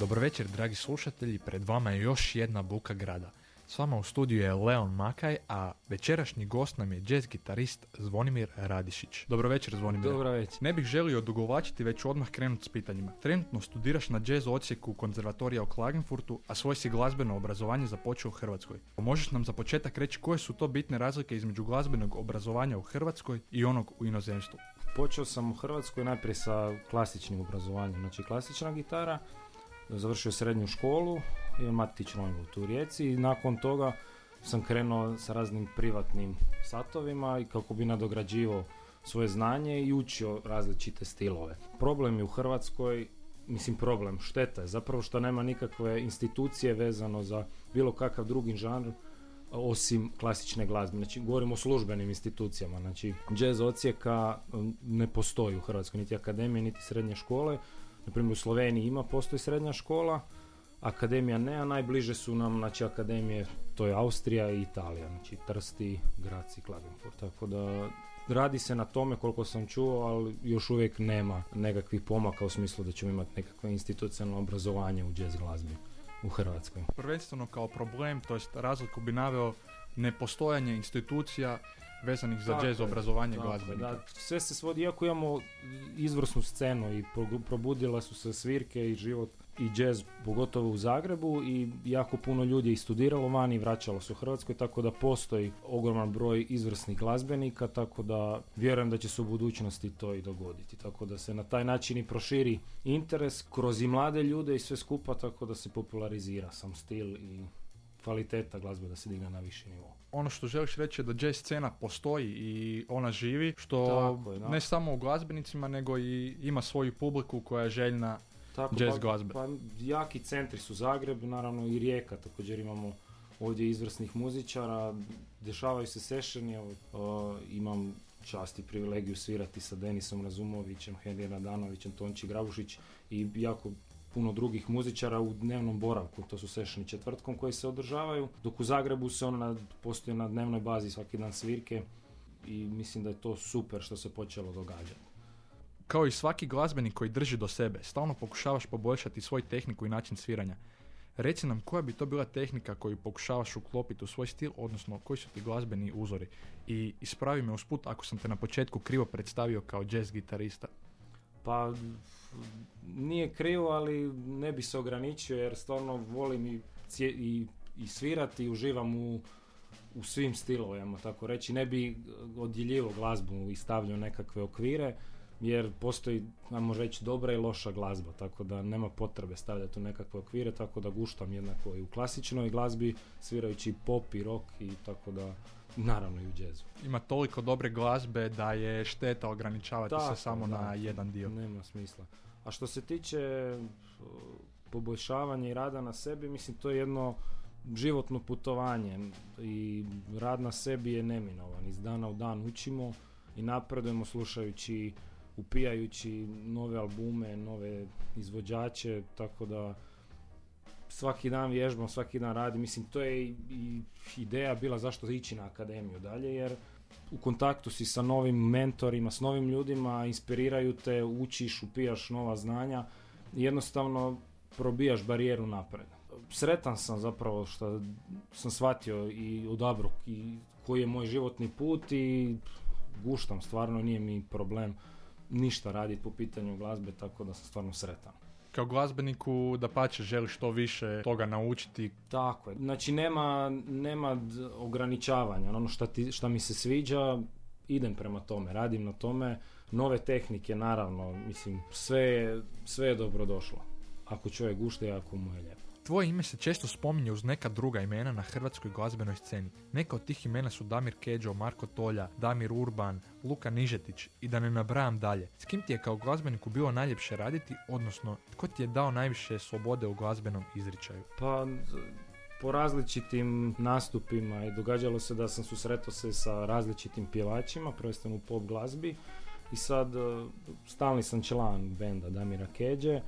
Dobro večer, dragi slušatelji, pred vama je još jedna buka grada. S vama u studiju je Leon Makaj, a večerašnji gost nam je jazz gitarist Zvonimir Radišić. Dobro večer, Zvonimir. Dobro večer. Ne bih želio odugovačiti, već odmah krenuti s pitanjima. Trenutno studiraš na jazz odsjeku konzervatorija u Klagenfurtu, a svoje si glazbeno obrazovanje započeo u Hrvatskoj. Možeš nam za početak reći koje su to bitne razlike između glazbenog obrazovanja u Hrvatskoj i onog u inozemstvu? Počeo sam u Hrvatskoj najprije sa klasičnim obrazovanjem, znači klasična gitara, završio srednju školu, imam matičnu tu u Rijeci i nakon toga sam krenuo sa raznim privatnim satovima i kako bi nadograđivao svoje znanje i učio različite stilove. Problem je u Hrvatskoj, mislim problem, šteta je zapravo što nema nikakve institucije vezano za bilo kakav drugi žanr osim klasične glazbe. Znači, govorimo o službenim institucijama. Znači, jazz ocijeka um, ne postoji u Hrvatskoj, niti akademije, niti srednje škole. Na primjer, u Sloveniji ima, postoji srednja škola, akademija ne, a najbliže su nam, znači, akademije, to je Austrija i Italija, znači, Trsti, Graci, Klagenfurt. Tako da, radi se na tome koliko sam čuo, ali još uvijek nema nekakvih pomaka u smislu da ćemo imati nekakve institucionalno obrazovanje u jazz glazbi u Hrvatskoj. Prvenstveno kao problem, to jest razliku bi naveo nepostojanje institucija vezanih za jazz obrazovanje glazbenika. Da, sve se svodi, iako imamo izvrsnu scenu i probudile su se svirke i život i jazz, pogotovo u Zagrebu i jako puno ljudi je studiralo vani i vraćalo se u Hrvatskoj, tako da postoji ogroman broj izvrsnih glazbenika, tako da vjerujem da će se u budućnosti to i dogoditi. Tako da se na taj način i proširi interes kroz i mlade ljude i sve skupa, tako da se popularizira sam stil i kvaliteta glazbe da se digne na viši nivo. Ono što želiš reći je da jazz scena postoji i ona živi, što ne samo u glazbenicima, nego i ima svoju publiku koja je željna tako, jazz pa, glazbe. Pa, jaki centri su Zagreb, naravno i Rijeka, također imamo ovdje izvrsnih muzičara, dešavaju se sessioni, uh, imam čast i privilegiju svirati sa Denisom Razumovićem, Henry Radanovićem, Tonči Grabušić i jako puno drugih muzičara u dnevnom boravku, to su sessioni četvrtkom koji se održavaju, dok u Zagrebu se ono postoji na dnevnoj bazi svaki dan svirke i mislim da je to super što se počelo događati. Kao i svaki glazbenik koji drži do sebe, stalno pokušavaš poboljšati svoj tehniku i način sviranja. Reci nam koja bi to bila tehnika koju pokušavaš uklopiti u svoj stil, odnosno koji su ti glazbeni uzori. I ispravi me usput ako sam te na početku krivo predstavio kao jazz gitarista. Pa nije krivo, ali ne bi se ograničio jer stvarno volim i, i, i svirati i uživam u, u svim stilovima, tako reći. Ne bi odjeljivo glazbu i stavljao nekakve okvire jer postoji, ajmo reći, dobra i loša glazba, tako da nema potrebe stavljati u nekakve okvire, tako da guštam jednako i u klasičnoj glazbi, svirajući pop i rock i tako da, naravno i u džezu. Ima toliko dobre glazbe da je šteta ograničavati se samo na jedan dio. Nema smisla. A što se tiče poboljšavanja i rada na sebi, mislim to je jedno životno putovanje i rad na sebi je neminovan. Iz dana u dan učimo i napredujemo slušajući upijajući nove albume, nove izvođače, tako da svaki dan vježbam, svaki dan radim. Mislim, to je i ideja bila zašto ići na akademiju dalje, jer u kontaktu si sa novim mentorima, s novim ljudima, inspiriraju te, učiš, upijaš nova znanja i jednostavno probijaš barijeru napred. Sretan sam zapravo što sam shvatio i odabrao i koji je moj životni put i guštam, stvarno nije mi problem ništa raditi po pitanju glazbe, tako da sam stvarno sretan. Kao glazbeniku da pače želiš što više toga naučiti. Tako je. Znači nema, nema ograničavanja. Ono šta, ti, šta mi se sviđa, idem prema tome, radim na tome. Nove tehnike, naravno, mislim, sve, sve je dobro došlo. Ako čovjek gušte i ako mu je lijepo. Tvoje ime se često spominje uz neka druga imena na hrvatskoj glazbenoj sceni. Neka od tih imena su Damir Keđo, Marko Tolja, Damir Urban, Luka Nižetić i da ne nabrajam dalje. S kim ti je kao glazbeniku bilo najljepše raditi, odnosno tko ti je dao najviše slobode u glazbenom izričaju? Pa po različitim nastupima i događalo se da sam susretao se sa različitim pjevačima, prvenstveno u pop glazbi i sad e, stalni sam član benda Damira Keđe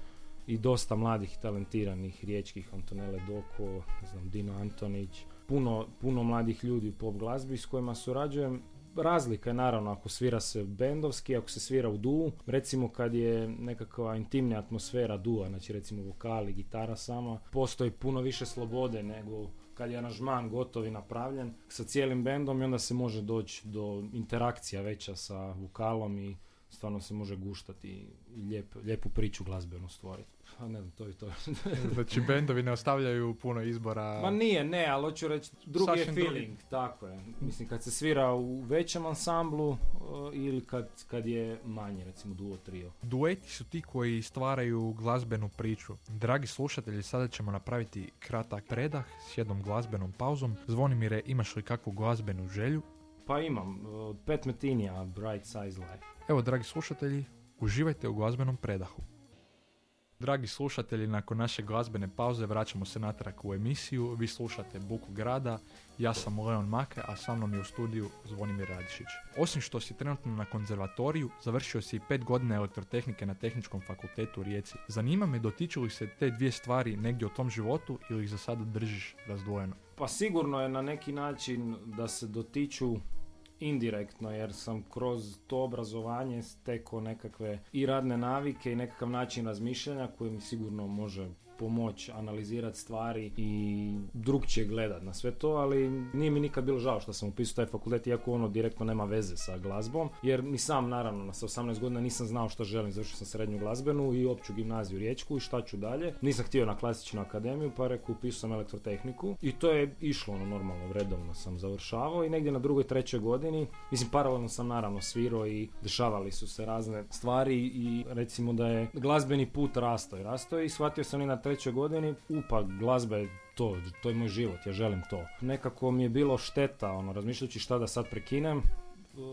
i dosta mladih talentiranih riječkih Antonele Doko, znam, Dino Antonić, puno, puno mladih ljudi u pop glazbi s kojima surađujem. Razlika je naravno ako svira se bendovski, ako se svira u duu, recimo kad je nekakva intimnija atmosfera dua, znači recimo vokali, gitara sama, postoji puno više slobode nego kad je aranžman gotov i napravljen sa cijelim bendom i onda se može doći do interakcija veća sa vokalom i stvarno se može guštati i lijep, lijepu priču glazbenu stvoriti. Pa ne znam, to je to. znači bendovi ne ostavljaju puno izbora. Ma nije, ne, ali hoću reći, drugi je feeling, drugi. tako je. Mislim, kad se svira u većem ansamblu uh, ili kad, kad je manje, recimo duo, trio. Dueti su ti koji stvaraju glazbenu priču. Dragi slušatelji, sada ćemo napraviti kratak predah s jednom glazbenom pauzom. Zvonimire, imaš li kakvu glazbenu želju? Pa imam, uh, Pet Metinija, Bright Size Life. Evo, dragi slušatelji, uživajte u glazbenom predahu. Dragi slušatelji, nakon naše glazbene pauze vraćamo se natrag u emisiju. Vi slušate Buku grada, ja sam Leon Make, a sa mnom je u studiju Zvonimir Radišić. Osim što si trenutno na konzervatoriju, završio si i pet godina elektrotehnike na Tehničkom fakultetu u Rijeci. Zanima me dotiču li se te dvije stvari negdje u tom životu ili ih za sada držiš razdvojeno? Pa sigurno je na neki način da se dotiču indirektno jer sam kroz to obrazovanje stekao nekakve i radne navike i nekakav način razmišljanja koji mi sigurno može pomoći analizirati stvari i drugčije gledat na sve to, ali nije mi nikad bilo žao što sam upisao taj fakultet, iako ono direktno nema veze sa glazbom, jer ni sam naravno na sa 18 godina nisam znao što želim, završio sam srednju glazbenu i opću gimnaziju riječku i šta ću dalje. Nisam htio na klasičnu akademiju, pa rekao upisao sam elektrotehniku i to je išlo ono normalno, redovno sam završavao i negdje na drugoj, trećoj godini, mislim paralelno sam naravno svirao i dešavali su se razne stvari i recimo da je glazbeni put rastao i rastao i shvatio sam i na trećoj godini, upa glazba je to, to je moj život, ja želim to. Nekako mi je bilo šteta, ono, razmišljajući šta da sad prekinem,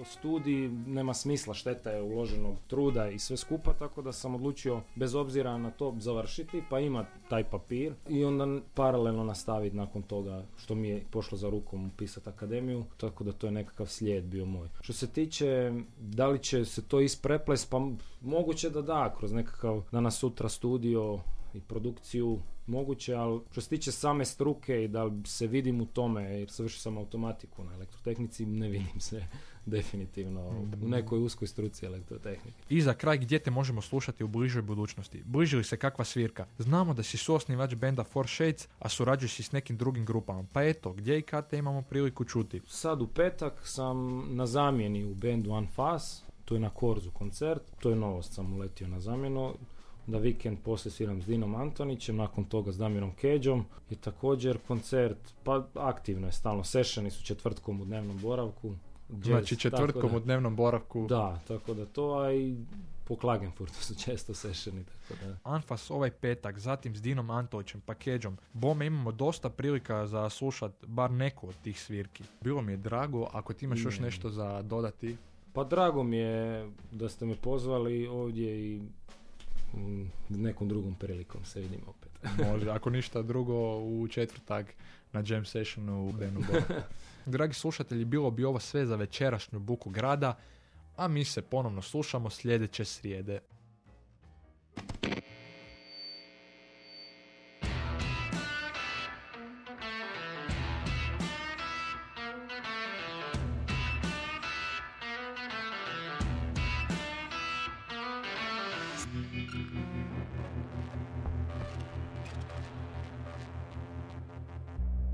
studij nema smisla, šteta je uloženog truda i sve skupa, tako da sam odlučio bez obzira na to završiti, pa ima taj papir i onda paralelno nastaviti nakon toga što mi je pošlo za rukom upisati akademiju, tako da to je nekakav slijed bio moj. Što se tiče da li će se to ispreplest, pa moguće da da, kroz nekakav danas sutra studio i produkciju moguće, ali što se tiče same struke i da se vidim u tome, jer završio sam automatiku na elektrotehnici, ne vidim se definitivno u nekoj uskoj struci elektrotehnike. I za kraj gdje te možemo slušati u bližoj budućnosti? Bliži li se kakva svirka? Znamo da si suosnivač benda Four Shades, a surađuješ i s nekim drugim grupama. Pa eto, gdje i kad te imamo priliku čuti? Sad u petak sam na zamjeni u bendu One Fast, tu je na Korzu koncert, to je novost, sam uletio na zamjenu. Da vikend poslije sviram s Dinom Antonićem, nakon toga s Damirom Keđom i također koncert, pa aktivno je stalno, sešeni su četvrtkom u dnevnom boravku. Jazz, Znači četvrtkom da- u dnevnom boravku. Da, tako da to, a i po Klagenfurtu su često sešeni, tako da... Anfas ovaj petak, zatim s Dinom Antolićem, Pakeđom. Bome imamo dosta prilika za slušat bar neku od tih svirki. Bilo mi je drago, ako ti imaš još Ne. nešto za dodati. Pa drago mi je da ste me pozvali ovdje i mm, nekom drugom prilikom se vidimo opet. Može, ako ništa drugo u četvrtak na jam sessionu u Benu. Dragi slušatelji, bilo bi ovo sve za večerašnju buku grada, a mi se ponovno slušamo sljedeće srijede.